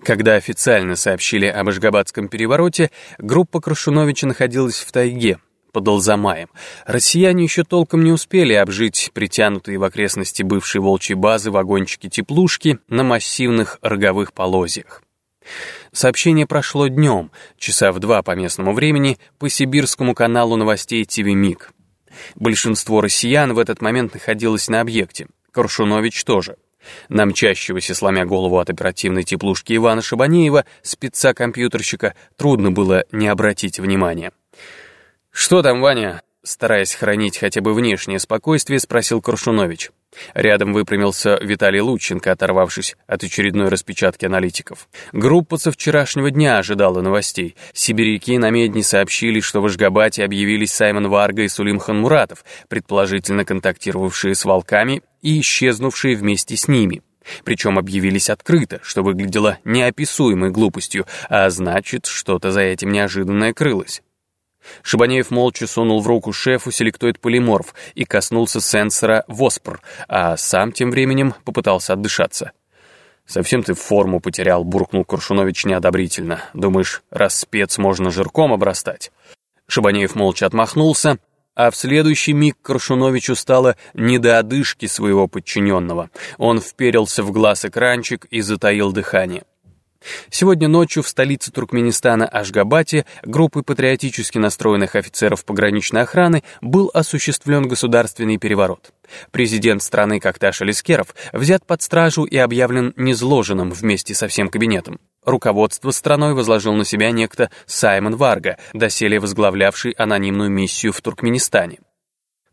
Когда официально сообщили об Ашгабадском перевороте, группа Крушуновича находилась в тайге, под Алзамаем. Россияне еще толком не успели обжить притянутые в окрестности бывшей волчьей базы вагончики-теплушки на массивных роговых полозьях. Сообщение прошло днем, часа в два по местному времени, по сибирскому каналу новостей ТВ МИГ. Большинство россиян в этот момент находилось на объекте, Коршунович тоже. На мчащегося, сломя голову от оперативной теплушки Ивана Шабанеева, спеца-компьютерщика, трудно было не обратить внимания. «Что там, Ваня?» Стараясь хранить хотя бы внешнее спокойствие, спросил Коршунович. Рядом выпрямился Виталий Лученко, оторвавшись от очередной распечатки аналитиков. Группа со вчерашнего дня ожидала новостей. Сибиряки на Медне сообщили, что в Ашгабате объявились Саймон Варга и Сулим Ханмуратов, предположительно контактировавшие с волками и исчезнувшие вместе с ними. Причем объявились открыто, что выглядело неописуемой глупостью, а значит, что-то за этим неожиданное крылось. Шабанеев молча сунул в руку шефу селектоид полиморф и коснулся сенсора ВОСПР, а сам тем временем попытался отдышаться. «Совсем ты форму потерял», — буркнул Куршунович неодобрительно. «Думаешь, раз спец можно жирком обрастать?» Шабанеев молча отмахнулся, а в следующий миг Коршуновичу стало не до одышки своего подчиненного. Он вперился в глаз экранчик и затаил дыхание. Сегодня ночью в столице Туркменистана Ашгабате группой патриотически настроенных офицеров пограничной охраны был осуществлен государственный переворот. Президент страны Кокташ Алискеров взят под стражу и объявлен незложенным вместе со всем кабинетом. Руководство страной возложил на себя некто Саймон Варга, доселе возглавлявший анонимную миссию в Туркменистане.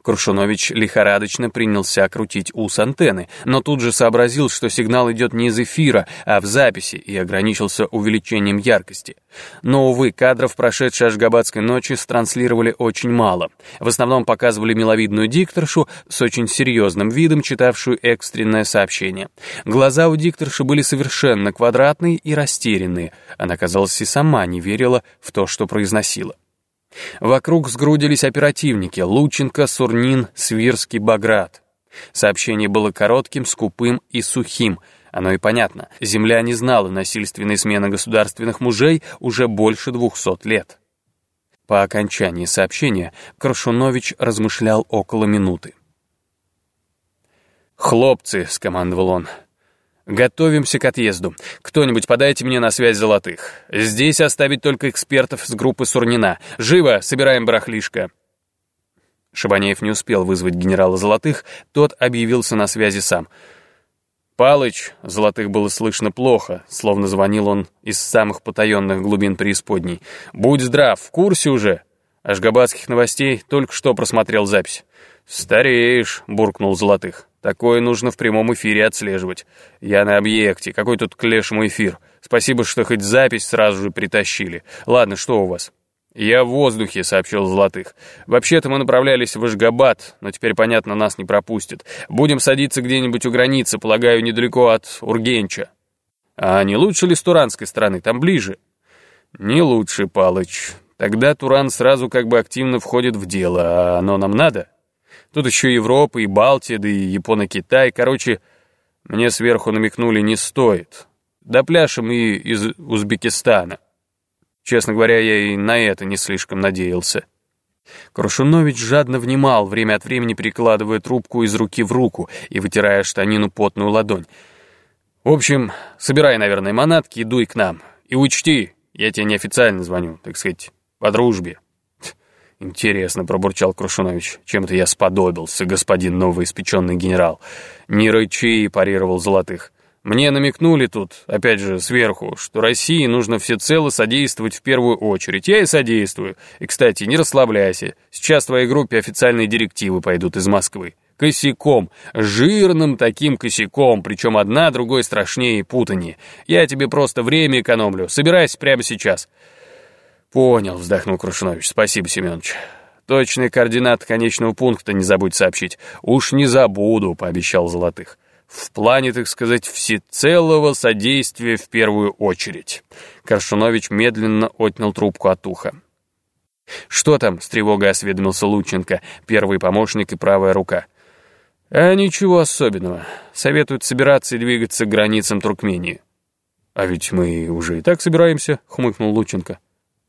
Крушунович лихорадочно принялся крутить ус антенны, но тут же сообразил, что сигнал идет не из эфира, а в записи, и ограничился увеличением яркости. Но, увы, кадров прошедшей Ашгабадской ночи транслировали очень мало. В основном показывали миловидную дикторшу с очень серьезным видом, читавшую экстренное сообщение. Глаза у дикторши были совершенно квадратные и растерянные. Она, казалось, и сама не верила в то, что произносила. Вокруг сгрудились оперативники Лученко, Сурнин, Свирский, Баграт. Сообщение было коротким, скупым и сухим. Оно и понятно. Земля не знала насильственной смены государственных мужей уже больше двухсот лет. По окончании сообщения Крашунович размышлял около минуты. «Хлопцы», — скомандовал он, Готовимся к отъезду. Кто-нибудь подайте мне на связь золотых. Здесь оставить только экспертов с группы Сурнина. Живо, собираем барахлишко. Шабанеев не успел вызвать генерала Золотых, тот объявился на связи сам. «Палыч!» — Золотых было слышно плохо, словно звонил он из самых потаенных глубин преисподней. «Будь здрав, в курсе уже?» Ашгабадских новостей только что просмотрел запись. «Стареешь», — буркнул Золотых. Такое нужно в прямом эфире отслеживать. Я на объекте. Какой тут к лешему эфир? Спасибо, что хоть запись сразу же притащили. Ладно, что у вас? «Я в воздухе», — сообщил Золотых. «Вообще-то мы направлялись в Ашгабад, но теперь, понятно, нас не пропустят. Будем садиться где-нибудь у границы, полагаю, недалеко от Ургенча». «А не лучше ли с туранской стороны? Там ближе». «Не лучше, Палыч. Тогда Туран сразу как бы активно входит в дело, а оно нам надо?» Тут еще Европа, и Балтия, да и Японо-Китай. Короче, мне сверху намекнули, не стоит. Да пляшем и из Узбекистана. Честно говоря, я и на это не слишком надеялся. Крушунович жадно внимал, время от времени перекладывая трубку из руки в руку и вытирая штанину потную ладонь. «В общем, собирай, наверное, манатки и дуй к нам. И учти, я тебе неофициально звоню, так сказать, по дружбе». «Интересно», — пробурчал Крушунович, — «чем-то я сподобился, господин новоиспеченный генерал». «Не рычи», — парировал Золотых. «Мне намекнули тут, опять же, сверху, что России нужно всецело содействовать в первую очередь. Я и содействую. И, кстати, не расслабляйся. Сейчас твоей группе официальные директивы пойдут из Москвы. Косяком, жирным таким косяком, причем одна другой страшнее и путанее. Я тебе просто время экономлю. Собирайся прямо сейчас». «Понял», — вздохнул Крушинович. «Спасибо, Семенович. Точные координаты конечного пункта не забудь сообщить». «Уж не забуду», — пообещал Золотых. «В плане, так сказать, всецелого содействия в первую очередь». Коршунович медленно отнял трубку от уха. «Что там?» — с тревогой осведомился Лученко, первый помощник и правая рука. «А ничего особенного. Советуют собираться и двигаться к границам Туркмении». «А ведь мы уже и так собираемся», — хмыкнул Лученко.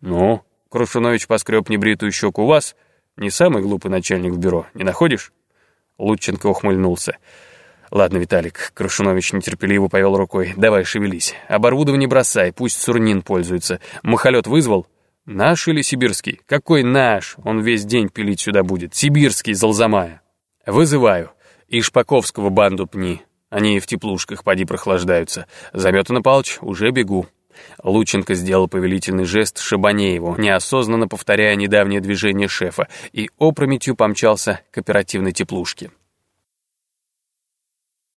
«Ну, Крушунович поскреб небритую щеку у вас. Не самый глупый начальник в бюро, не находишь?» Лученко ухмыльнулся. «Ладно, Виталик», — Крушунович нетерпеливо повел рукой. «Давай, шевелись. Оборудование бросай, пусть Сурнин пользуется. Махолет вызвал?» «Наш или сибирский?» «Какой наш? Он весь день пилить сюда будет. Сибирский, Залзамая». «Вызываю. И Шпаковского банду пни. Они в теплушках поди прохлаждаются. Заметано, Палыч, уже бегу». Лученко сделал повелительный жест Шабанееву, неосознанно повторяя недавнее движение шефа, и опрометью помчался к оперативной теплушке.